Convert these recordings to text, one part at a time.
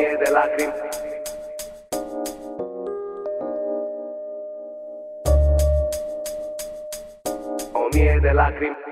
de lacrimi O mie de lacrimi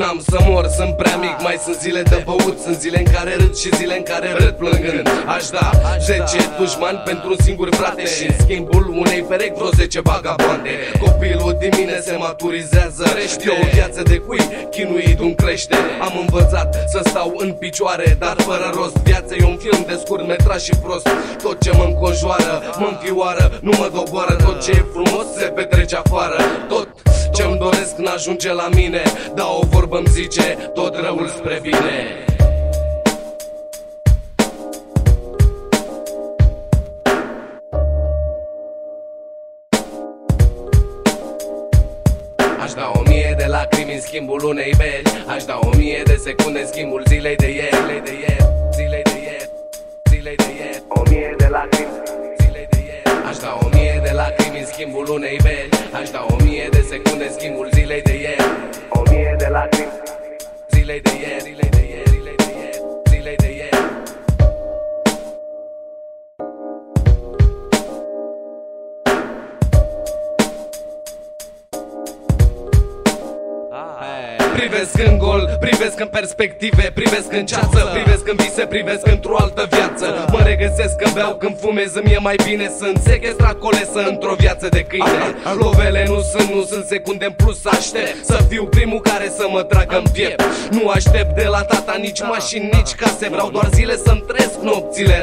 N-am să mor, sunt prea mic, mai sunt zile de băut Sunt zile în care râd și zile în care râd plângând. Aș da 10 dușmani pentru un singur frate Și în schimbul unei perechi vreo 10 vagabonde. Copilul din mine se maturizează E o viață de cui chinuit un crește. Am învățat să stau în picioare, dar fără rost. Viața e un film de scurt metraj și prost. Tot ce mă înconjoară, mă înfioară, nu mă doboară. Tot ce e frumos se petrece afară. Tot ce-mi doresc n-ajunge la mine. Da o vorbă îmi zice tot răul spre bine. Aș da o mie de lacrimi în schimbul unei beli Aș da o mie de secunde în schimbul zilei de ieri. Zilei de ieri, zilei de ieri, zilei de ieri. O mie de lacrimi zilei de ieri. Aș da o mie de lacrimi în schimbul unei beli Aș da o mie de secunde în schimbul zilei de ieri. O mie de lacrimi. Zilei de ieri, Privesc în gol, privesc în perspective Privesc în ceață, privesc în vise Privesc într-o altă viață. Mă regăsesc când beau, când fumez Îmi e mai bine Sunt sequestrat colesă într-o viață de câine. Lovele nu sunt, nu sunt secunde în plus Aștept să fiu primul care să mă tragă în piept. Nu aștept de la tata nici mașini, nici case Vreau doar zile să-mi trăiesc nopțile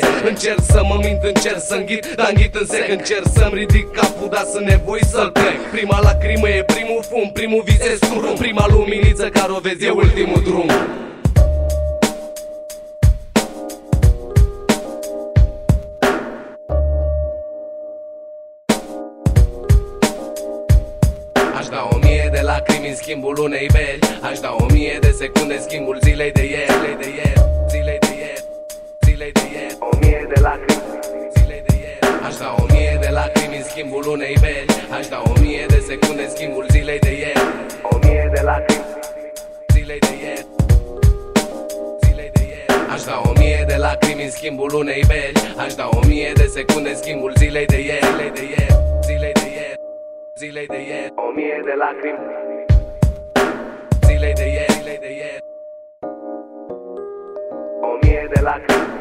rămase Încerc să mă mint, încerc să înghit Dar înghit în sec, încerc să-mi ridic capul Dar sunt nevoi să-l plec. Prima lacrimă e primul fum, primul vis e scurum Prima luminiță care o vezi e ultimul drum. Aș da o mie de lacrimi în schimbul unei beli Aș da o mie de secunde în schimbul zilei de ieri Zilei de ieri, zilei de ieri, zilei de ieri, O mie de lacrimi zilei de ieri Aș da o mie de lacrimi în schimbul unei beli Aș da o mie de secunde în schimbul zilei de ieri O mie de lacrimi Zilei de ieri Zilei de ieri Aș da o mie de lacrimi în schimbul unei beli Aș da o mie de secunde în schimbul zilei de ieri Zilei de ieri, zilei de ieri, zilei de ieri O mie de lacrimi Zilei de ieri, zilei de ieri O mie de lacrimi